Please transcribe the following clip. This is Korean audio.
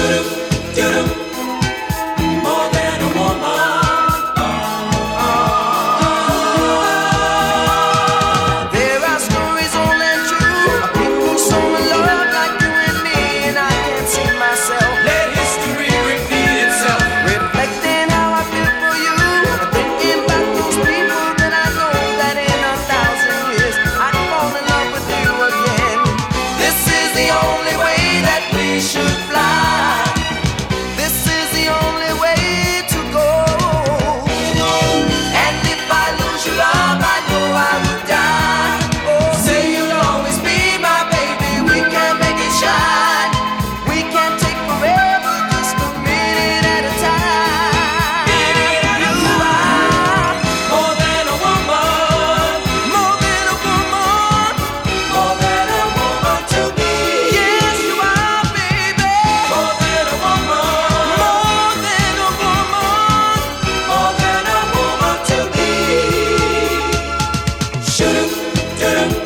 should've 같은